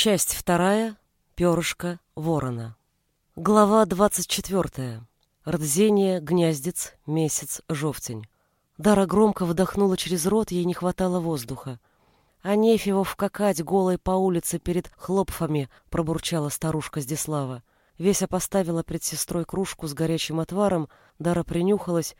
Часть вторая. Перышко ворона. Глава двадцать четвертая. Рдзение, гнездец, месяц, жовтень. Дара громко вдохнула через рот, ей не хватало воздуха. «А нефиво вкакать голой по улице перед хлопфами», — пробурчала старушка Здислава. Веся поставила пред сестрой кружку с горячим отваром, Дара принюхалась,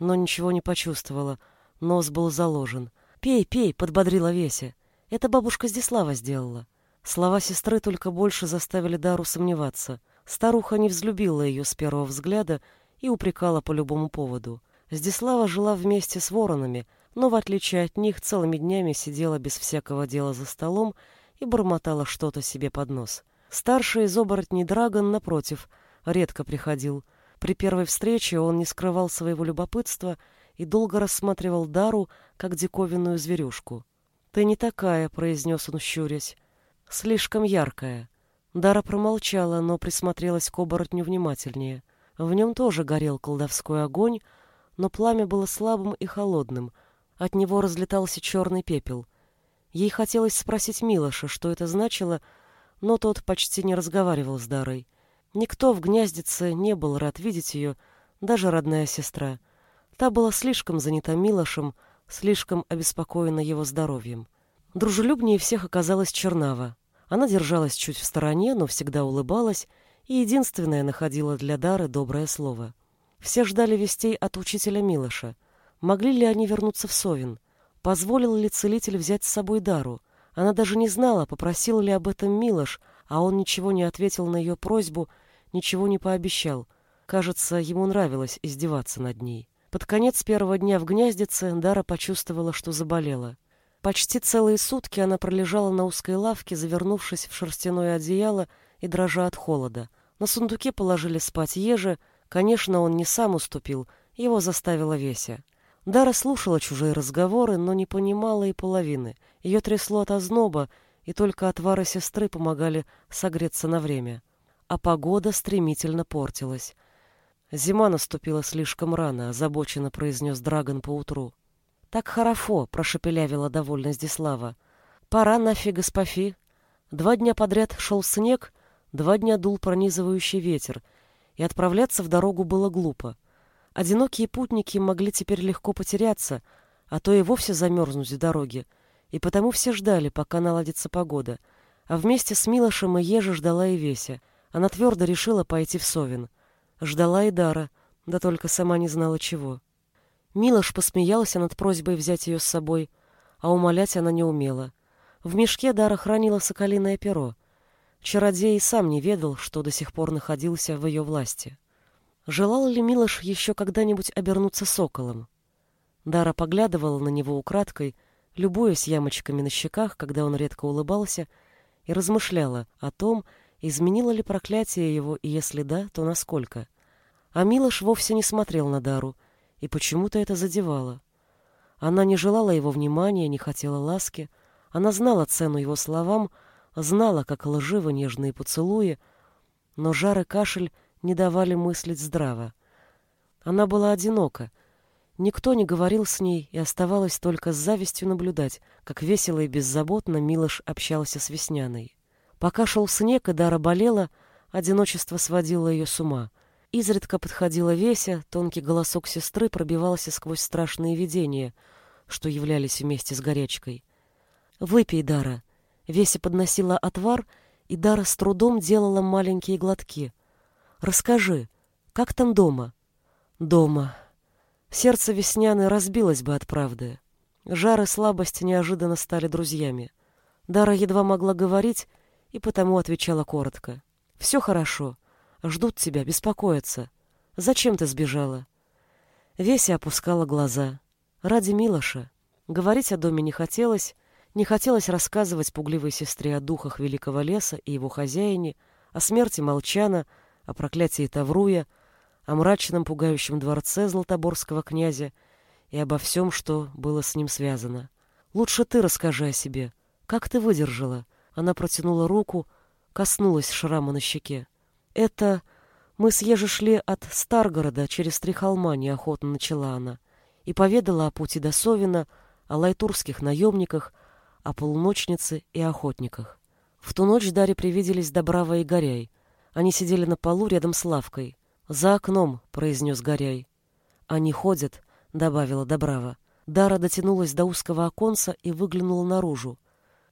но ничего не почувствовала. Нос был заложен. «Пей, пей», — подбодрила Веся. «Это бабушка Здислава сделала». Слова сестры только больше заставили Дару сомневаться. Старуха не взлюбила ее с первого взгляда и упрекала по любому поводу. Здислава жила вместе с воронами, но, в отличие от них, целыми днями сидела без всякого дела за столом и бормотала что-то себе под нос. Старший из оборотней Драгон, напротив, редко приходил. При первой встрече он не скрывал своего любопытства и долго рассматривал Дару, как диковинную зверюшку. «Ты не такая», — произнес он, щурясь. Слишком яркая. Дара промолчала, но присмотрелась к оборотню внимательнее. В нем тоже горел колдовской огонь, но пламя было слабым и холодным. От него разлетался черный пепел. Ей хотелось спросить Милоша, что это значило, но тот почти не разговаривал с Дарой. Никто в гнездице не был рад видеть ее, даже родная сестра. Та была слишком занята Милошем, слишком обеспокоена его здоровьем. Дружелюбнее всех оказалась Чернава. Она держалась чуть в стороне, но всегда улыбалась, и единственная находила для Дары доброе слово. Все ждали вестей от учителя Милоша. Могли ли они вернуться в Совин? Позволил ли целитель взять с собой Дару? Она даже не знала, попросил ли об этом Милош, а он ничего не ответил на ее просьбу, ничего не пообещал. Кажется, ему нравилось издеваться над ней. Под конец первого дня в гнездице Дара почувствовала, что заболела. Почти целые сутки она пролежала на узкой лавке, завернувшись в шерстяное одеяло и дрожа от холода. На сундуке положили спать ежи. Конечно, он не сам уступил, его заставила Веся. Дара слушала чужие разговоры, но не понимала и половины. Ее трясло от озноба, и только отвары сестры помогали согреться на время. А погода стремительно портилась. Зима наступила слишком рано, озабоченно произнес Драгон поутру. Так хорошо, прошепелявила довольно Здислава. Пора нафиг испофи. Два дня подряд шел снег, два дня дул пронизывающий ветер, и отправляться в дорогу было глупо. Одинокие путники могли теперь легко потеряться, а то и вовсе замерзнуть в дороге, и потому все ждали, пока наладится погода. А вместе с Милошем и Ежи ждала и Веся. Она твердо решила пойти в Совин. Ждала и Дара, да только сама не знала чего. Милош посмеялся над просьбой взять ее с собой, а умолять она не умела. В мешке Дара хранила соколиное перо. Чародей и сам не ведал, что до сих пор находился в ее власти. Желал ли Милош еще когда-нибудь обернуться соколом? Дара поглядывала на него украдкой, любуясь ямочками на щеках, когда он редко улыбался, и размышляла о том, изменило ли проклятие его, и если да, то насколько. А Милош вовсе не смотрел на Дару, и почему-то это задевало. Она не желала его внимания, не хотела ласки. Она знала цену его словам, знала, как лживы нежные поцелуи, но жар и кашель не давали мыслить здраво. Она была одинока. Никто не говорил с ней, и оставалось только с завистью наблюдать, как весело и беззаботно Милош общался с Весняной. Пока шел снег и Дара болела, одиночество сводило ее с ума. Изредка подходила Веся, тонкий голосок сестры пробивался сквозь страшные видения, что являлись вместе с горячкой. «Выпей, Дара!» Веся подносила отвар, и Дара с трудом делала маленькие глотки. «Расскажи, как там дома?» «Дома». Сердце Весняны разбилось бы от правды. Жар и слабость неожиданно стали друзьями. Дара едва могла говорить и потому отвечала коротко. «Все хорошо. Ждут тебя, беспокоятся. Зачем ты сбежала?» Веся опускала глаза. Ради Милоша. Говорить о доме не хотелось, не хотелось рассказывать пугливой сестре о духах великого леса и его хозяине, о смерти Молчана, о проклятии Тавруя, о мрачном пугающем дворце Златоборского князя и обо всем, что было с ним связано. «Лучше ты расскажи о себе. Как ты выдержала?» Она протянула руку, коснулась шрама на щеке. Это мы с Ежи шли от Старгорода через три холма, неохотно начала она, и поведала о пути до Совина, о лайтурских наемниках, о полуночнице и охотниках. В ту ночь Даре привиделись Добрава и Горяй. Они сидели на полу рядом с лавкой. «За окном», — произнес Горяй. «Они ходят», — добавила Добрава. Дара дотянулась до узкого оконца и выглянула наружу.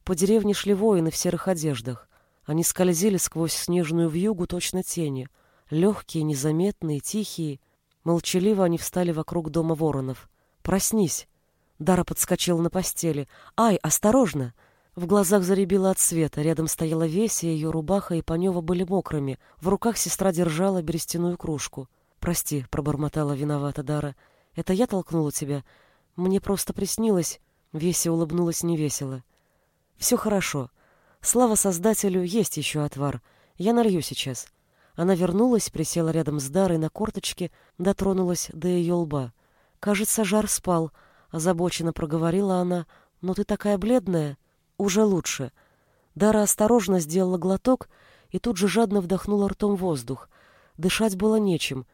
По деревне шли воины в серых одеждах. Они скользили сквозь снежную вьюгу точно тени. Легкие, незаметные, тихие. Молчаливо они встали вокруг дома воронов. «Проснись!» Дара подскочила на постели. «Ай, осторожно!» В глазах заребило от света. Рядом стояла Веся, ее рубаха и Панева были мокрыми. В руках сестра держала берестяную кружку. «Прости», — пробормотала виновата Дара. «Это я толкнула тебя?» Мне просто приснилось. Веся улыбнулась невесело. Все хорошо. Слава Создателю, есть еще отвар. Я налью сейчас. Она вернулась, присела рядом с Дарой на корточке, дотронулась до ее лба. Кажется, жар спал. Озабоченно проговорила она. Но ты такая бледная. Уже лучше. Дара осторожно сделала глоток и тут же жадно вдохнула ртом воздух. Дышать было нечем.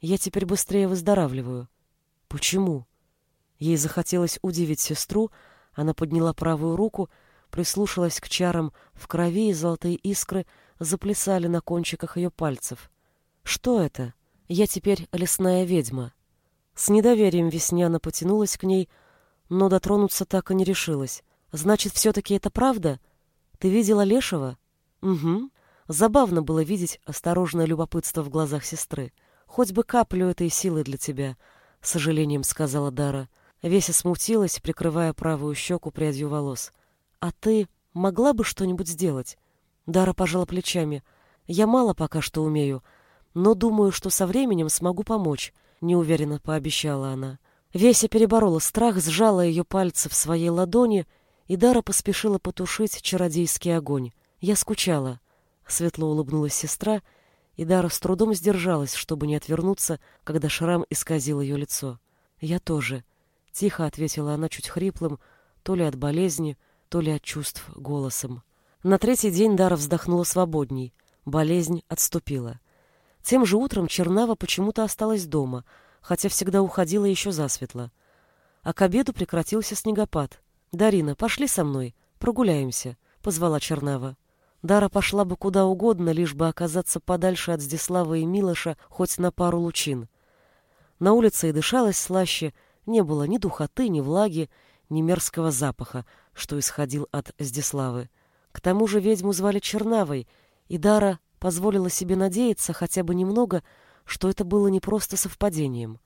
Я теперь быстрее выздоравливаю. Почему? Ей захотелось удивить сестру, она подняла правую руку, прислушалась к чарам в крови, и золотые искры заплясали на кончиках ее пальцев. «Что это? Я теперь лесная ведьма». С недоверием Весняна потянулась к ней, но дотронуться так и не решилась. «Значит, все-таки это правда? Ты видела Лешего?» «Угу». Забавно было видеть осторожное любопытство в глазах сестры. «Хоть бы каплю этой силы для тебя», — с сожалением сказала Дара. Веся смутилась, прикрывая правую щеку прядью волос. «А ты могла бы что-нибудь сделать?» Дара пожала плечами. «Я мало пока что умею, но думаю, что со временем смогу помочь», — неуверенно пообещала она. Веся переборола страх, сжала ее пальцы в своей ладони, и Дара поспешила потушить чародейский огонь. «Я скучала», — светло улыбнулась сестра, и Дара с трудом сдержалась, чтобы не отвернуться, когда шрам исказил ее лицо. «Я тоже», Тихо ответила она чуть хриплым, то ли от болезни, то ли от чувств голосом. На третий день Дара вздохнула свободней. Болезнь отступила. Тем же утром Чернава почему-то осталась дома, хотя всегда уходила еще засветло. А к обеду прекратился снегопад. «Дарина, пошли со мной, прогуляемся», — позвала Чернава. Дара пошла бы куда угодно, лишь бы оказаться подальше от Здислава и Милоша хоть на пару лучин. На улице и дышалось слаще, — не было ни духоты, ни влаги, ни мерзкого запаха, что исходил от Здиславы. К тому же ведьму звали Чернавой, и Дара позволила себе надеяться хотя бы немного, что это было не просто совпадением.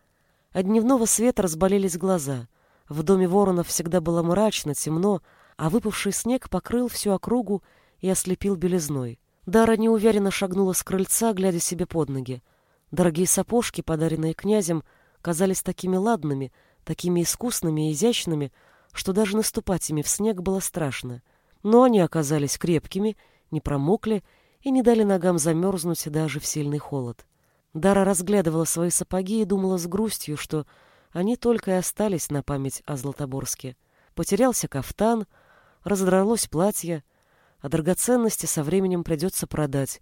От дневного света разболелись глаза. В доме воронов всегда было мрачно, темно, а выпавший снег покрыл всю округу и ослепил белизной. Дара неуверенно шагнула с крыльца, глядя себе под ноги. Дорогие сапожки, подаренные князем, казались такими ладными, такими искусными и изящными, что даже наступать ими в снег было страшно. Но они оказались крепкими, не промокли и не дали ногам замерзнуть даже в сильный холод. Дара разглядывала свои сапоги и думала с грустью, что они только и остались на память о Златоборске. Потерялся кафтан, раздралось платье, а драгоценности со временем придется продать,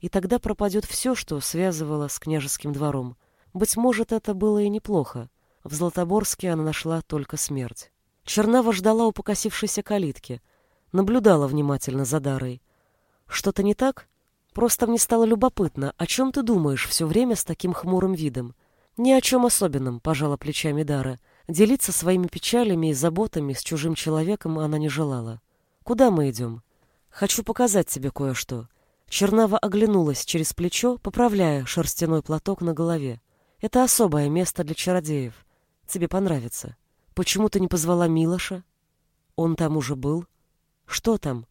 и тогда пропадет все, что связывало с княжеским двором. Быть может, это было и неплохо. В Златоборске она нашла только смерть. Чернава ждала у покосившейся калитки, наблюдала внимательно за Дарой. «Что-то не так? Просто мне стало любопытно, о чем ты думаешь все время с таким хмурым видом?» «Ни о чем особенном», — пожала плечами Дара. Делиться своими печалями и заботами с чужим человеком она не желала. «Куда мы идем?» «Хочу показать тебе кое-что». Чернава оглянулась через плечо, поправляя шерстяной платок на голове. «Это особое место для чародеев. Тебе понравится. Почему ты не позвала Милоша? Он там уже был. Что там?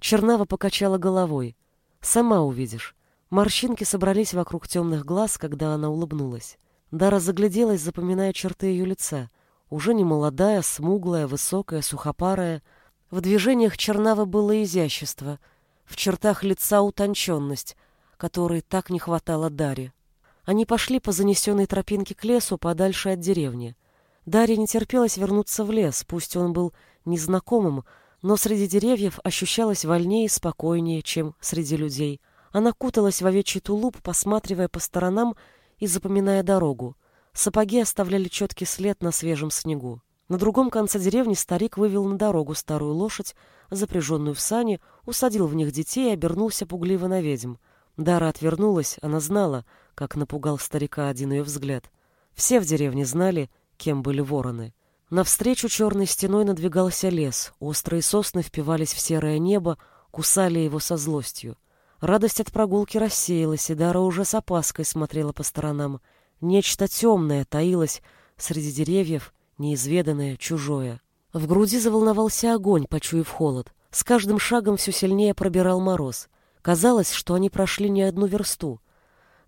Чернава покачала головой. Сама увидишь. Морщинки собрались вокруг темных глаз, когда она улыбнулась. Дара загляделась, запоминая черты ее лица. Уже не молодая, смуглая, высокая, сухопарая. В движениях Чернавы было изящество, в чертах лица утонченность, которой так не хватало Даре. Они пошли по занесенной тропинке к лесу подальше от деревни. Дарье не терпелось вернуться в лес, пусть он был незнакомым, но среди деревьев ощущалось вольнее и спокойнее, чем среди людей. Она куталась в овечий тулуп, посматривая по сторонам и запоминая дорогу. Сапоги оставляли четкий след на свежем снегу. На другом конце деревни старик вывел на дорогу старую лошадь, запряженную в сани, усадил в них детей и обернулся пугливо на ведьм. Дара отвернулась, она знала, как напугал старика один ее взгляд. Все в деревне знали, кем были вороны. Навстречу черной стеной надвигался лес, острые сосны впивались в серое небо, кусали его со злостью. Радость от прогулки рассеялась, и Дара уже с опаской смотрела по сторонам. Нечто темное таилось среди деревьев, неизведанное, чужое. В груди заволновался огонь, почуяв холод. С каждым шагом все сильнее пробирал мороз. Казалось, что они прошли не одну версту.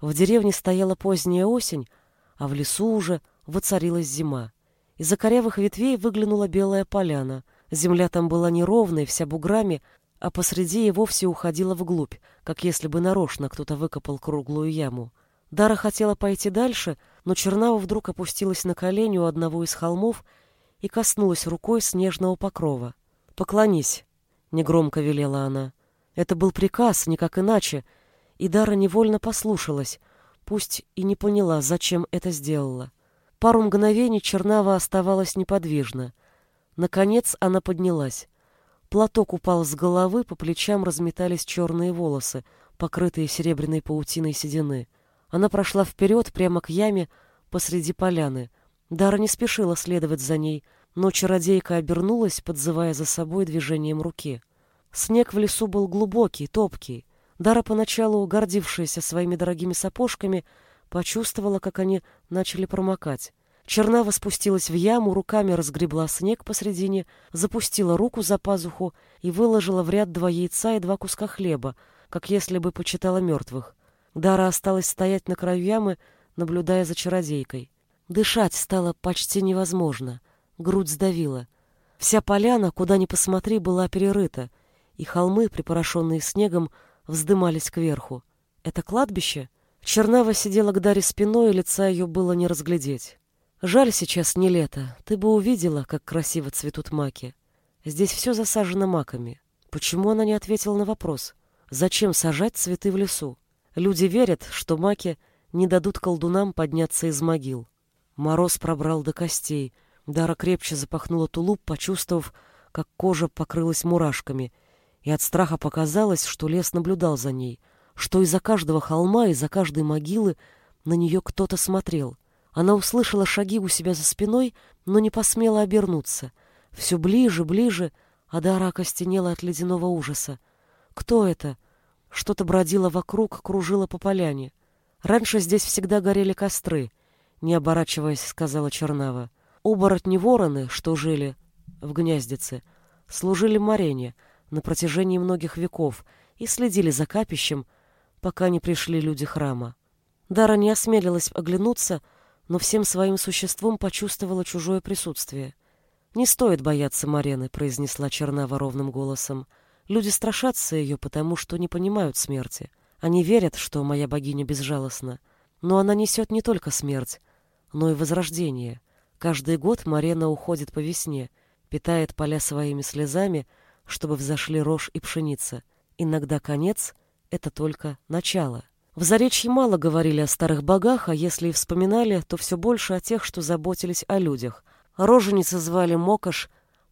В деревне стояла поздняя осень, а в лесу уже воцарилась зима. Из-за корявых ветвей выглянула белая поляна. Земля там была неровной, вся буграми, а посреди и вовсе уходила вглубь, как если бы нарочно кто-то выкопал круглую яму. Дара хотела пойти дальше, но Чернава вдруг опустилась на колени у одного из холмов и коснулась рукой снежного покрова. «Поклонись», — негромко велела она. Это был приказ, никак иначе, и Дара невольно послушалась, пусть и не поняла, зачем это сделала. Пару мгновений Чернава оставалась неподвижна. Наконец она поднялась. Платок упал с головы, по плечам разметались черные волосы, покрытые серебряной паутиной седины. Она прошла вперед, прямо к яме, посреди поляны. Дара не спешила следовать за ней, но чародейка обернулась, подзывая за собой движением руки. Снег в лесу был глубокий, топкий. Дара, поначалу гордившаяся своими дорогими сапожками, почувствовала, как они начали промокать. Чернава спустилась в яму, руками разгребла снег посредине, запустила руку за пазуху и выложила в ряд два яйца и два куска хлеба, как если бы почитала мертвых. Дара осталась стоять на краю ямы, наблюдая за чародейкой. Дышать стало почти невозможно. Грудь сдавила. Вся поляна, куда ни посмотри, была перерыта, и холмы, припорошенные снегом, вздымались кверху. Это кладбище? Чернава сидела к Даре спиной, и лица ее было не разглядеть. Жаль, сейчас не лето. Ты бы увидела, как красиво цветут маки. Здесь все засажено маками. Почему она не ответила на вопрос? Зачем сажать цветы в лесу? Люди верят, что маки не дадут колдунам подняться из могил. Мороз пробрал до костей. Дара крепче запахнула тулуп, почувствовав, как кожа покрылась мурашками, и от страха показалось, что лес наблюдал за ней, что из-за каждого холма, из-за каждой могилы на нее кто-то смотрел — она услышала шаги у себя за спиной, но не посмела обернуться. Все ближе, ближе, а Дара окостенела от ледяного ужаса. Кто это? Что-то бродило вокруг, кружило по поляне. Раньше здесь всегда горели костры, не оборачиваясь, сказала Чернава. Оборотни-вороны, что жили в гнездице, служили Марене на протяжении многих веков и следили за капищем, пока не пришли люди храма. Дара не осмелилась оглянуться, но всем своим существом почувствовала чужое присутствие. «Не стоит бояться Марены», — произнесла Чернава ровным голосом. «Люди страшатся ее, потому что не понимают смерти. Они верят, что моя богиня безжалостна. Но она несет не только смерть, но и возрождение. Каждый год Марена уходит по весне, питает поля своими слезами, чтобы взошли рожь и пшеница. Иногда конец — это только начало». В Заречье мало говорили о старых богах, а если и вспоминали, то все больше о тех, что заботились о людях. Роженицы звали Мокаш,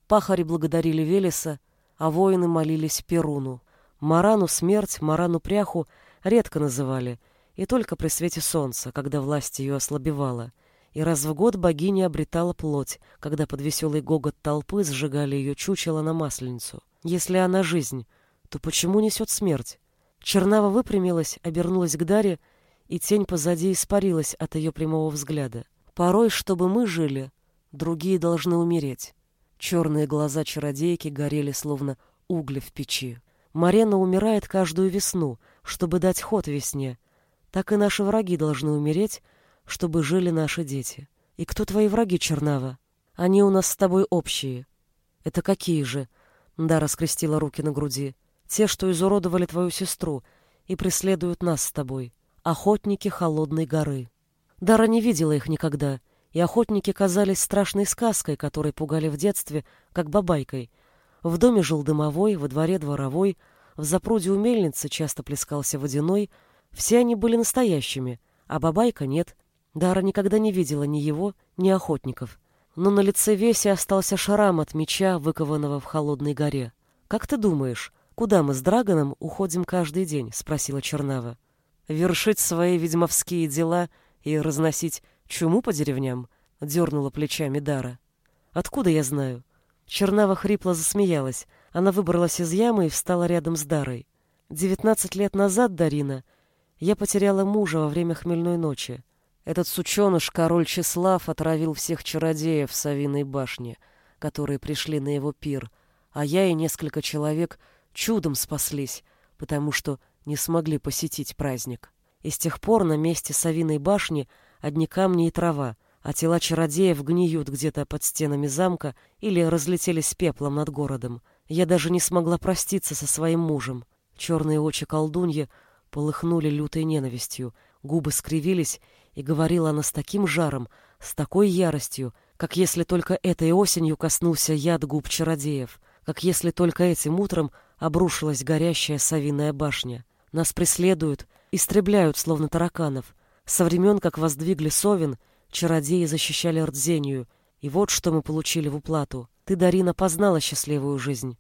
пахари благодарили Велеса, а воины молились Перуну. Марану смерть, Марану пряху редко называли, и только при свете солнца, когда власть ее ослабевала. И раз в год богиня обретала плоть, когда под веселый гогот толпы сжигали ее чучело на масленицу. Если она жизнь, то почему несет смерть? Чернава выпрямилась, обернулась к Даре, и тень позади испарилась от ее прямого взгляда. Порой, чтобы мы жили, другие должны умереть. Черные глаза чародейки горели, словно угли в печи. Марена умирает каждую весну, чтобы дать ход весне. Так и наши враги должны умереть, чтобы жили наши дети. И кто твои враги, Чернава? Они у нас с тобой общие. Это какие же? Дара скрестила руки на груди. Те, что изуродовали твою сестру и преследуют нас с тобой. Охотники Холодной горы. Дара не видела их никогда, и охотники казались страшной сказкой, которой пугали в детстве, как бабайкой. В доме жил дымовой, во дворе дворовой, в запруде у мельницы часто плескался водяной. Все они были настоящими, а бабайка нет. Дара никогда не видела ни его, ни охотников. но на лице Веси остался шрам от меча, выкованного в холодной горе. «Как ты думаешь, куда мы с Драгоном уходим каждый день?» — спросила Чернава. «Вершить свои ведьмовские дела и разносить чуму по деревням?» — дернула плечами Дара. «Откуда я знаю?» Чернава хрипло засмеялась. Она выбралась из ямы и встала рядом с Дарой. «Девятнадцать лет назад, Дарина, я потеряла мужа во время хмельной ночи. Этот сученыш, король Числав, отравил всех чародеев в Савиной башне, которые пришли на его пир, а я и несколько человек чудом спаслись, потому что не смогли посетить праздник. И с тех пор на месте Савиной башни одни камни и трава, а тела чародеев гниют где-то под стенами замка или разлетелись пеплом над городом. Я даже не смогла проститься со своим мужем. Черные очи колдуньи полыхнули лютой ненавистью, губы скривились, и говорила она с таким жаром, с такой яростью, как если только этой осенью коснулся яд губ чародеев, как если только этим утром обрушилась горящая совиная башня. Нас преследуют, истребляют, словно тараканов. Со времен, как воздвигли совин, чародеи защищали Рдзению, и вот что мы получили в уплату. Ты, Дарина, познала счастливую жизнь,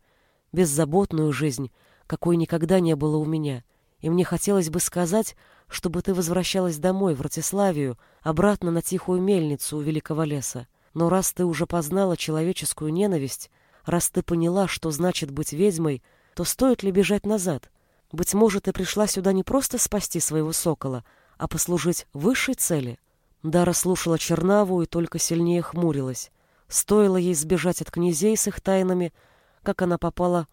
беззаботную жизнь, какой никогда не было у меня, и мне хотелось бы сказать, чтобы ты возвращалась домой, в Ратиславию, обратно на тихую мельницу у Великого леса. Но раз ты уже познала человеческую ненависть, раз ты поняла, что значит быть ведьмой, то стоит ли бежать назад? Быть может, ты пришла сюда не просто спасти своего сокола, а послужить высшей цели? Дара слушала Чернаву и только сильнее хмурилась. Стоило ей сбежать от князей с их тайнами, как она попала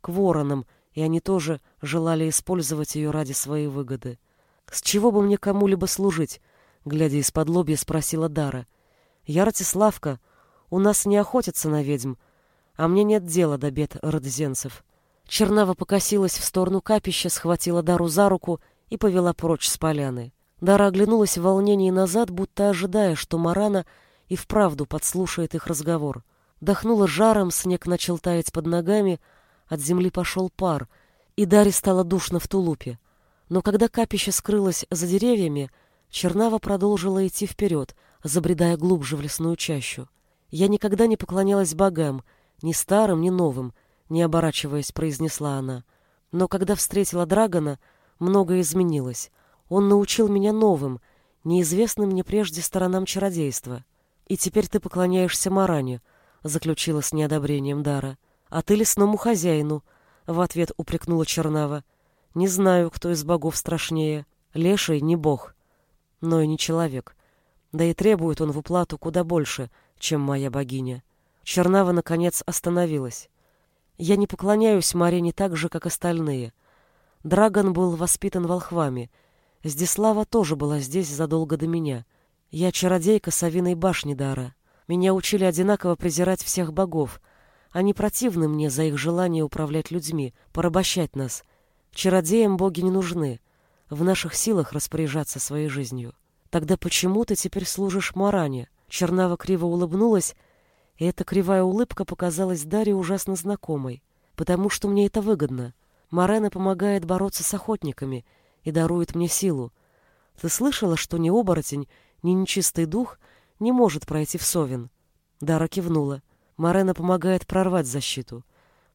к воронам, и они тоже желали использовать ее ради своей выгоды. «С чего бы мне кому-либо служить?» — глядя из-под лобья, спросила Дара. «Я Ратиславка. У нас не охотятся на ведьм, а мне нет дела до бед родзенцев». Чернава покосилась в сторону капища, схватила Дару за руку и повела прочь с поляны. Дара оглянулась в волнении назад, будто ожидая, что Марана и вправду подслушает их разговор. Дохнула жаром, снег начал таять под ногами, от земли пошел пар, и Даре стало душно в тулупе. Но когда капище скрылось за деревьями, Чернава продолжила идти вперед, забредая глубже в лесную чащу. Я никогда не поклонялась богам, ни старым, ни новым, не оборачиваясь, произнесла она. Но когда встретила Драгона, многое изменилось. Он научил меня новым, неизвестным мне прежде сторонам чародейства. И теперь ты поклоняешься Маране, заключила с неодобрением Дара. А ты лесному хозяину, в ответ упрекнула Чернава. Не знаю, кто из богов страшнее. Леший не бог, но и не человек. Да и требует он в уплату куда больше, чем моя богиня. Чернава, наконец, остановилась. Я не поклоняюсь Марине так же, как остальные. Драгон был воспитан волхвами. Здислава тоже была здесь задолго до меня. Я чародейка Савиной башни Дара. Меня учили одинаково презирать всех богов. Они противны мне за их желание управлять людьми, порабощать нас, Чародеям боги не нужны. В наших силах распоряжаться своей жизнью. Тогда почему ты теперь служишь Маране? Чернава криво улыбнулась, и эта кривая улыбка показалась Дарье ужасно знакомой. Потому что мне это выгодно. Марена помогает бороться с охотниками и дарует мне силу. Ты слышала, что ни оборотень, ни нечистый дух не может пройти в Совин? Дара кивнула. Марена помогает прорвать защиту.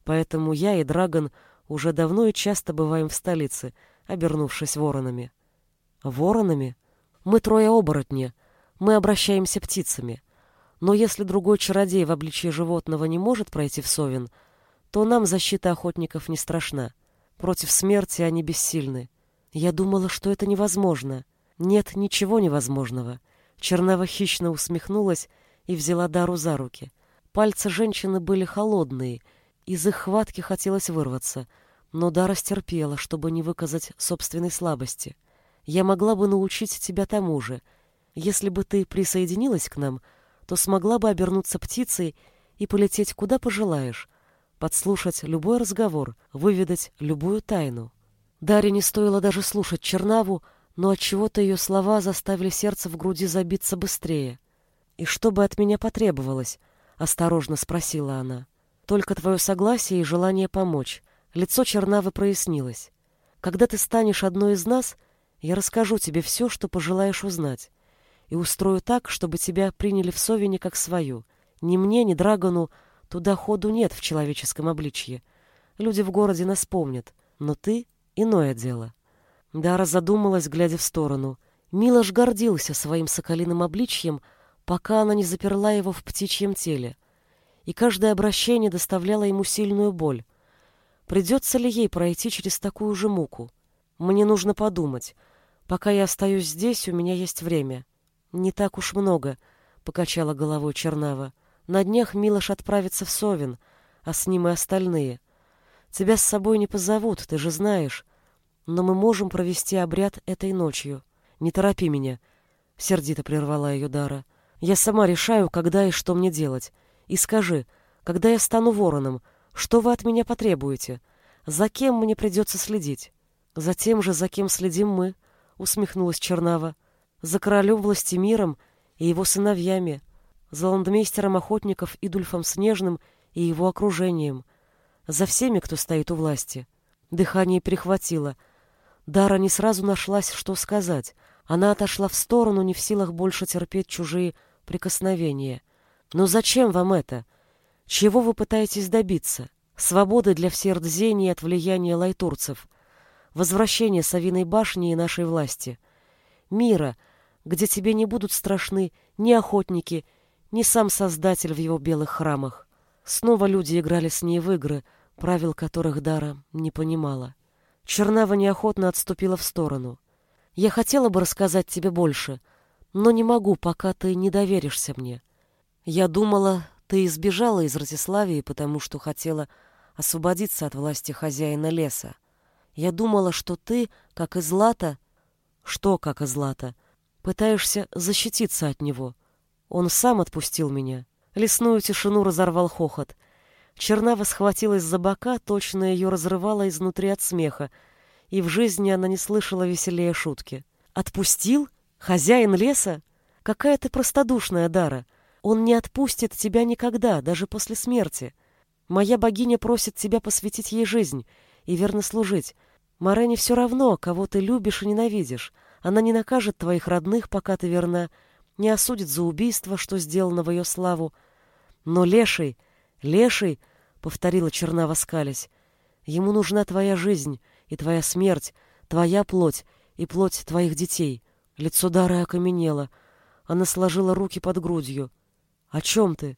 Поэтому я и Драгон уже давно и часто бываем в столице, обернувшись воронами. Воронами? Мы трое оборотни. Мы обращаемся птицами. Но если другой чародей в обличье животного не может пройти в Совин, то нам защита охотников не страшна. Против смерти они бессильны. Я думала, что это невозможно. Нет ничего невозможного. Чернава хищно усмехнулась и взяла Дару за руки. Пальцы женщины были холодные — из их хватки хотелось вырваться, но Дара стерпела, чтобы не выказать собственной слабости. Я могла бы научить тебя тому же. Если бы ты присоединилась к нам, то смогла бы обернуться птицей и полететь куда пожелаешь, подслушать любой разговор, выведать любую тайну. Даре не стоило даже слушать Чернаву, но от чего-то ее слова заставили сердце в груди забиться быстрее. И что бы от меня потребовалось? осторожно спросила она. Только твое согласие и желание помочь. Лицо Чернавы прояснилось. Когда ты станешь одной из нас, я расскажу тебе все, что пожелаешь узнать, и устрою так, чтобы тебя приняли в Совине как свою. Ни мне, ни Драгону туда ходу нет в человеческом обличье. Люди в городе нас помнят, но ты — иное дело. Дара задумалась, глядя в сторону. Милош гордился своим соколиным обличьем, пока она не заперла его в птичьем теле. И каждое обращение доставляло ему сильную боль. Придется ли ей пройти через такую же муку? Мне нужно подумать. Пока я остаюсь здесь, у меня есть время. Не так уж много, — покачала головой Чернава. На днях Милош отправится в Совин, а с ним и остальные. Тебя с собой не позовут, ты же знаешь. Но мы можем провести обряд этой ночью. Не торопи меня, — сердито прервала ее Дара. Я сама решаю, когда и что мне делать. И скажи, когда я стану вороном, — что вы от меня потребуете? За кем мне придется следить? За тем же, за кем следим мы, усмехнулась Чернава. За королем Властимиром и его сыновьями, за ландмейстером охотников Идульфом Снежным и его окружением, за всеми, кто стоит у власти. Дыхание перехватило. Дара не сразу нашлась, что сказать. Она отошла в сторону, не в силах больше терпеть чужие прикосновения. «Но зачем вам это? Чего вы пытаетесь добиться? Свободы для всердзения от влияния лайтурцев, возвращения Савиной башни и нашей власти, мира, где тебе не будут страшны ни охотники, ни сам Создатель в его белых храмах. Снова люди играли с ней в игры, правил которых Дара не понимала. Чернава неохотно отступила в сторону. «Я хотела бы рассказать тебе больше, но не могу, пока ты не доверишься мне. Я думала, ты избежала из Ратиславии, потому что хотела освободиться от власти хозяина леса. Я думала, что ты, как и Злата... Что, как и Злата? Пытаешься защититься от него. Он сам отпустил меня. Лесную тишину разорвал хохот. Чернава схватилась за бока, точно ее разрывала изнутри от смеха, и в жизни она не слышала веселее шутки. «Отпустил? Хозяин леса? Какая ты простодушная, Дара! Он не отпустит тебя никогда, даже после смерти. Моя богиня просит тебя посвятить ей жизнь и верно служить. Марене все равно, кого ты любишь и ненавидишь. Она не накажет твоих родных, пока ты верна, не осудит за убийство, что сделано в ее славу. Но леший, леший, — повторила Чернава скалясь, — ему нужна твоя жизнь и твоя смерть, твоя плоть и плоть твоих детей. Лицо Дары окаменело. Она сложила руки под грудью. «О чем ты?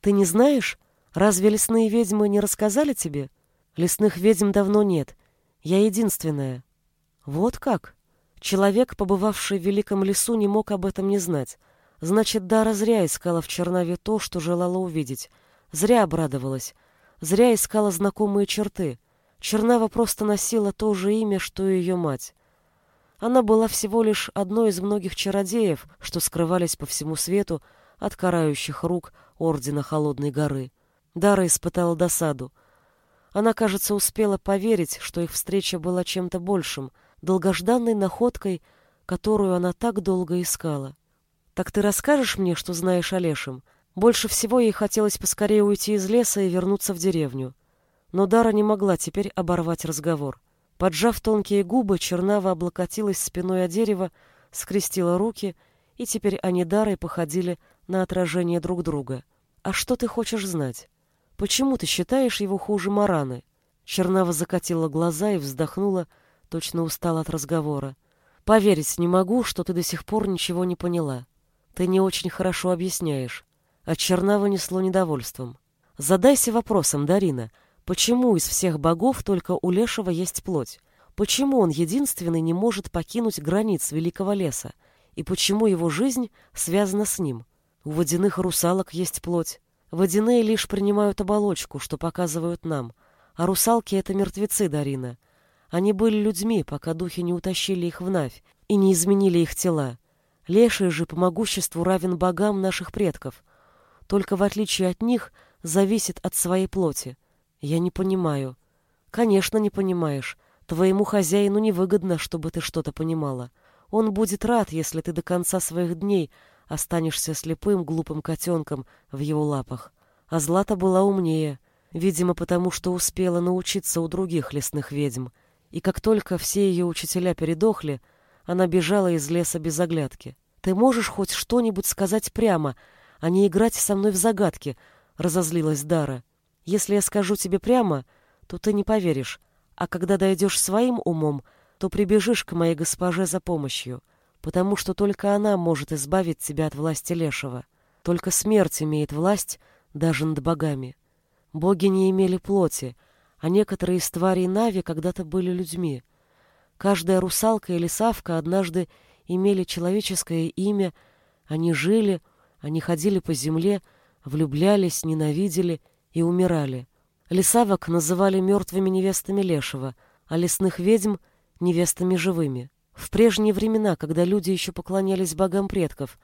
Ты не знаешь? Разве лесные ведьмы не рассказали тебе? Лесных ведьм давно нет. Я единственная». «Вот как?» Человек, побывавший в великом лесу, не мог об этом не знать. Значит, Дара зря искала в Чернове то, что желала увидеть. Зря обрадовалась. Зря искала знакомые черты. Чернава просто носила то же имя, что и ее мать. Она была всего лишь одной из многих чародеев, что скрывались по всему свету, от карающих рук Ордена Холодной горы. Дара испытала досаду. Она, кажется, успела поверить, что их встреча была чем-то большим, долгожданной находкой, которую она так долго искала. «Так ты расскажешь мне, что знаешь о Лешем?» Больше всего ей хотелось поскорее уйти из леса и вернуться в деревню. Но Дара не могла теперь оборвать разговор. Поджав тонкие губы, Чернава облокотилась спиной о дерево, скрестила руки, и теперь они Дарой походили на отражение друг друга. «А что ты хочешь знать? Почему ты считаешь его хуже Мараны?» Чернава закатила глаза и вздохнула, точно устала от разговора. «Поверить не могу, что ты до сих пор ничего не поняла. Ты не очень хорошо объясняешь». От Чернава несло недовольством. «Задайся вопросом, Дарина, почему из всех богов только у Лешего есть плоть? Почему он единственный не может покинуть границ Великого леса? И почему его жизнь связана с ним? У водяных русалок есть плоть. Водяные лишь принимают оболочку, что показывают нам. А русалки — это мертвецы, Дарина. Они были людьми, пока духи не утащили их в Навь и не изменили их тела. Леший же по могуществу равен богам наших предков. Только в отличие от них зависит от своей плоти. Я не понимаю. Конечно, не понимаешь. Твоему хозяину невыгодно, чтобы ты что-то понимала. Он будет рад, если ты до конца своих дней останешься слепым, глупым котенком в его лапах. А Злата была умнее, видимо, потому что успела научиться у других лесных ведьм. И как только все ее учителя передохли, она бежала из леса без оглядки. Ты можешь хоть что-нибудь сказать прямо, а не играть со мной в загадки, разозлилась Дара. Если я скажу тебе прямо, то ты не поверишь, а когда дойдешь своим умом, то прибежишь к моей госпоже за помощью, потому что только она может избавить тебя от власти лешего. Только смерть имеет власть даже над богами. Боги не имели плоти, а некоторые из тварей Нави когда-то были людьми. Каждая русалка или савка однажды имели человеческое имя, они жили, они ходили по земле, влюблялись, ненавидели и умирали. Лесавок называли мертвыми невестами Лешего, а лесных ведьм — невестами живыми. В прежние времена, когда люди еще поклонялись богам предков,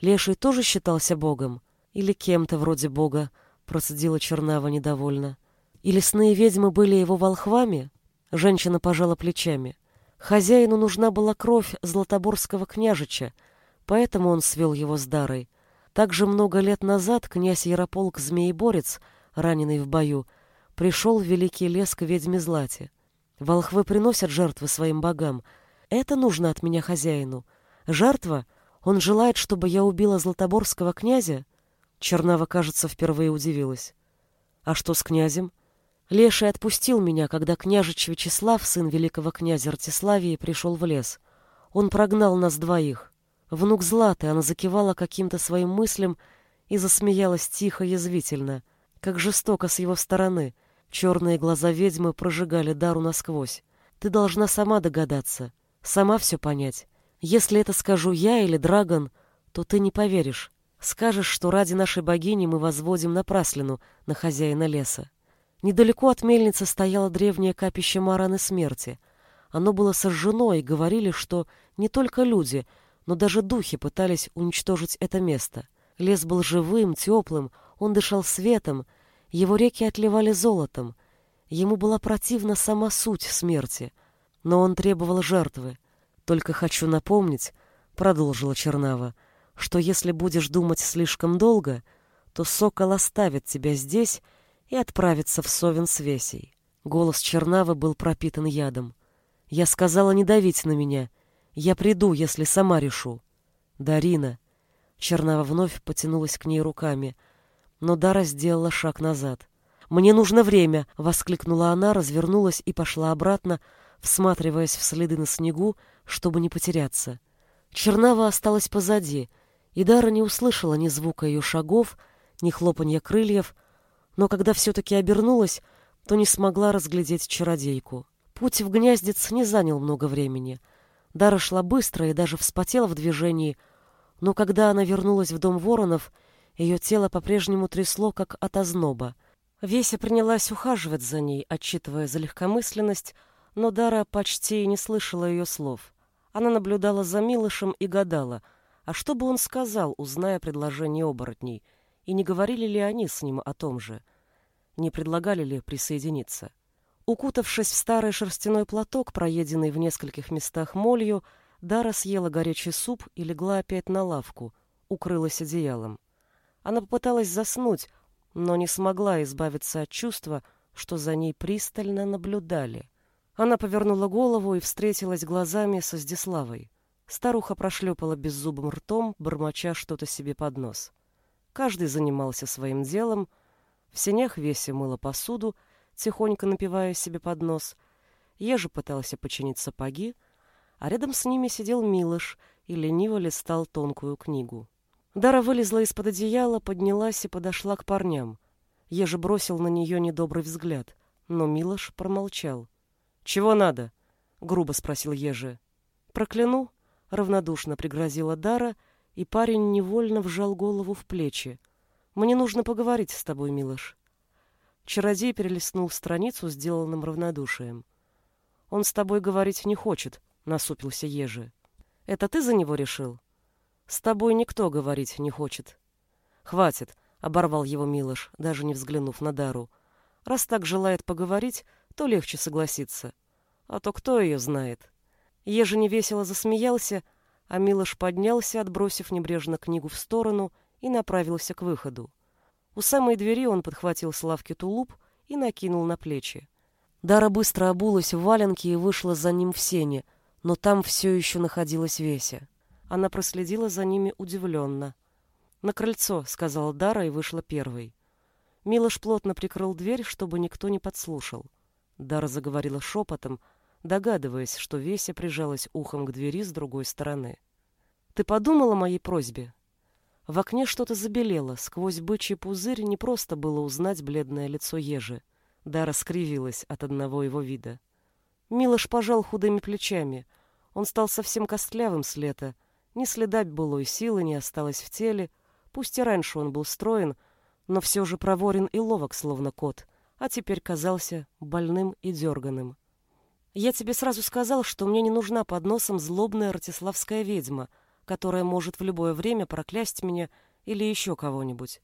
Леший тоже считался богом? Или кем-то вроде бога, процедила Чернава недовольно. И лесные ведьмы были его волхвами? Женщина пожала плечами. Хозяину нужна была кровь златоборского княжича, поэтому он свел его с Дарой. Также много лет назад князь Ярополк Змееборец, раненый в бою, пришел в великий лес к ведьме Злате. Волхвы приносят жертвы своим богам. Это нужно от меня хозяину. Жертва? Он желает, чтобы я убила златоборского князя? Чернава, кажется, впервые удивилась. А что с князем? Леший отпустил меня, когда княжич Вячеслав, сын великого князя Ратиславии, пришел в лес. Он прогнал нас двоих. Внук Златы, она закивала каким-то своим мыслям и засмеялась тихо, язвительно. Как жестоко с его стороны. Черные глаза ведьмы прожигали Дару насквозь. Ты должна сама догадаться, сама все понять. Если это скажу я или Драгон, то ты не поверишь. Скажешь, что ради нашей богини мы возводим напраслину на хозяина леса. Недалеко от мельницы стояло древнее капище Мараны Смерти. Оно было сожжено, и говорили, что не только люди, но даже духи пытались уничтожить это место. Лес был живым, теплым, он дышал светом, его реки отливали золотом. Ему была противна сама суть смерти, но он требовал жертвы. «Только хочу напомнить», — продолжила Чернава, — «что если будешь думать слишком долго, то сокол оставит тебя здесь и отправиться в Совин с Весей. Голос Чернавы был пропитан ядом. Я сказала не давить на меня. Я приду, если сама решу. Дарина. Чернава вновь потянулась к ней руками, но Дара сделала шаг назад. «Мне нужно время!» — воскликнула она, развернулась и пошла обратно, всматриваясь в следы на снегу, чтобы не потеряться. Чернава осталась позади, и Дара не услышала ни звука ее шагов, ни хлопанья крыльев, но когда все-таки обернулась, то не смогла разглядеть чародейку. Путь в гнездец не занял много времени. Дара шла быстро и даже вспотела в движении, но когда она вернулась в дом воронов, ее тело по-прежнему трясло, как от озноба. Веся принялась ухаживать за ней, отчитывая за легкомысленность, но Дара почти не слышала ее слов. Она наблюдала за Милышем и гадала, а что бы он сказал, узная предложение оборотней, и не говорили ли они с ним о том же не предлагали ли присоединиться. Укутавшись в старый шерстяной платок, проеденный в нескольких местах молью, Дара съела горячий суп и легла опять на лавку, укрылась одеялом. Она попыталась заснуть, но не смогла избавиться от чувства, что за ней пристально наблюдали. Она повернула голову и встретилась глазами со Здиславой. Старуха прошлепала беззубым ртом, бормоча что-то себе под нос. Каждый занимался своим делом — в сенях Веся мыла посуду, тихонько напивая себе под нос. Ежа пытался починить сапоги, а рядом с ними сидел Милыш и лениво листал тонкую книгу. Дара вылезла из-под одеяла, поднялась и подошла к парням. Ежа бросил на нее недобрый взгляд, но Милош промолчал. «Чего надо?» — грубо спросил Ежи. «Прокляну?» — равнодушно пригрозила Дара, и парень невольно вжал голову в плечи. Мне нужно поговорить с тобой, Милош. Чародей перелистнул страницу, сделанным равнодушием. Он с тобой говорить не хочет, насупился Ежи. Это ты за него решил? С тобой никто говорить не хочет. Хватит, оборвал его Милош, даже не взглянув на Дару. Раз так желает поговорить, то легче согласиться. А то кто ее знает? Ежи невесело засмеялся, а Милош поднялся, отбросив небрежно книгу в сторону и направился к выходу. У самой двери он подхватил с лавки тулуп и накинул на плечи. Дара быстро обулась в валенки и вышла за ним в сене, но там все еще находилась Веся. Она проследила за ними удивленно. «На крыльцо», — сказала Дара и вышла первой. Милош плотно прикрыл дверь, чтобы никто не подслушал. Дара заговорила шепотом, догадываясь, что Веся прижалась ухом к двери с другой стороны. «Ты подумала о моей просьбе?» В окне что-то забелело, сквозь бычий пузырь не просто было узнать бледное лицо Ежи. Дара скривилась от одного его вида. Милош пожал худыми плечами. Он стал совсем костлявым с лета. Ни следа былой силы не осталось в теле. Пусть и раньше он был строен, но все же проворен и ловок, словно кот, а теперь казался больным и дерганым. «Я тебе сразу сказал, что мне не нужна под носом злобная ратиславская ведьма», которая может в любое время проклясть меня или еще кого-нибудь.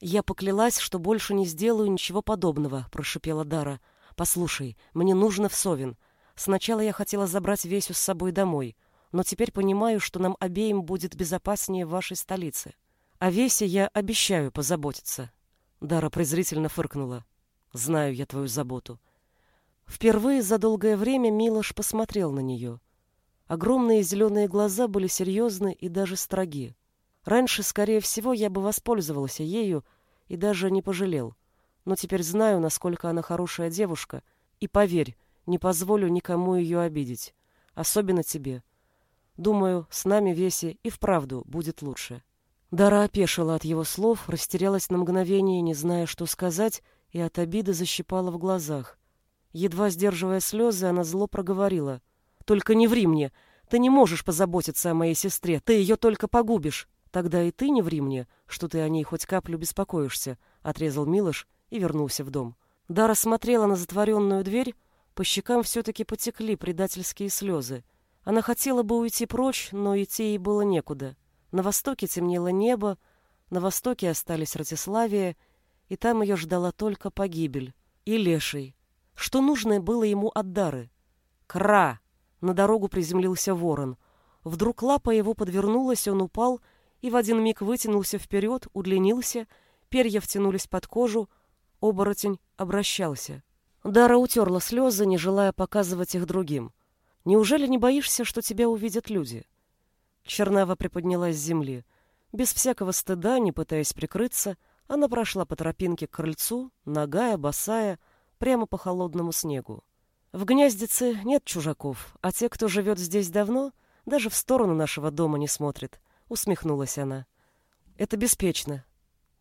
«Я поклялась, что больше не сделаю ничего подобного», — прошипела Дара. «Послушай, мне нужно в Совин. Сначала я хотела забрать Весю с собой домой, но теперь понимаю, что нам обеим будет безопаснее в вашей столице. О Весе я обещаю позаботиться». Дара презрительно фыркнула. «Знаю я твою заботу». Впервые за долгое время Милош посмотрел на нее — Огромные зеленые глаза были серьезны и даже строги. Раньше, скорее всего, я бы воспользовался ею и даже не пожалел. Но теперь знаю, насколько она хорошая девушка, и, поверь, не позволю никому ее обидеть. Особенно тебе. Думаю, с нами Веси и вправду будет лучше. Дара опешила от его слов, растерялась на мгновение, не зная, что сказать, и от обиды защипала в глазах. Едва сдерживая слезы, она зло проговорила — только не ври мне. Ты не можешь позаботиться о моей сестре. Ты ее только погубишь. Тогда и ты не ври мне, что ты о ней хоть каплю беспокоишься, отрезал Милош и вернулся в дом. Дара смотрела на затворенную дверь, по щекам все-таки потекли предательские слезы. Она хотела бы уйти прочь, но идти ей было некуда. На востоке темнело небо, на востоке остались Ратиславия, и там ее ждала только погибель. И леший. Что нужно было ему от Дары? Кра! На дорогу приземлился ворон. Вдруг лапа его подвернулась, он упал и в один миг вытянулся вперед, удлинился, перья втянулись под кожу, оборотень обращался. Дара утерла слезы, не желая показывать их другим. «Неужели не боишься, что тебя увидят люди?» Чернава приподнялась с земли. Без всякого стыда, не пытаясь прикрыться, она прошла по тропинке к крыльцу, ногая, босая, прямо по холодному снегу. В гнездице нет чужаков, а те, кто живет здесь давно, даже в сторону нашего дома не смотрят. Усмехнулась она. Это беспечно.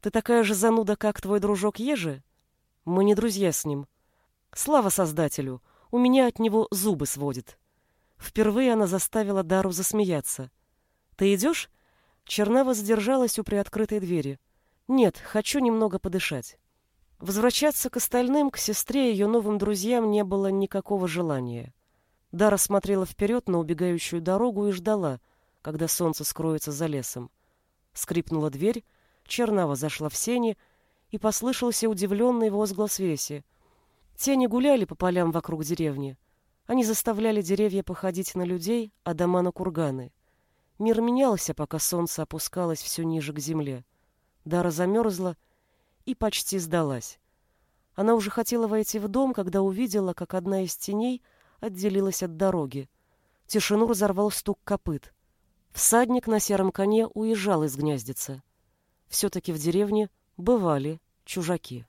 Ты такая же зануда, как твой дружок Ежи? Мы не друзья с ним. Слава Создателю, у меня от него зубы сводит. Впервые она заставила Дару засмеяться. Ты идешь? Чернава задержалась у приоткрытой двери. Нет, хочу немного подышать. Возвращаться к остальным, к сестре и ее новым друзьям не было никакого желания. Дара смотрела вперед на убегающую дорогу и ждала, когда солнце скроется за лесом. Скрипнула дверь, Чернава зашла в сени, и послышался удивленный возглас Веси. Тени гуляли по полям вокруг деревни. Они заставляли деревья походить на людей, а дома на курганы. Мир менялся, пока солнце опускалось все ниже к земле. Дара замерзла и почти сдалась. Она уже хотела войти в дом, когда увидела, как одна из теней отделилась от дороги. Тишину разорвал стук копыт. Всадник на сером коне уезжал из гнездица. Все-таки в деревне бывали чужаки.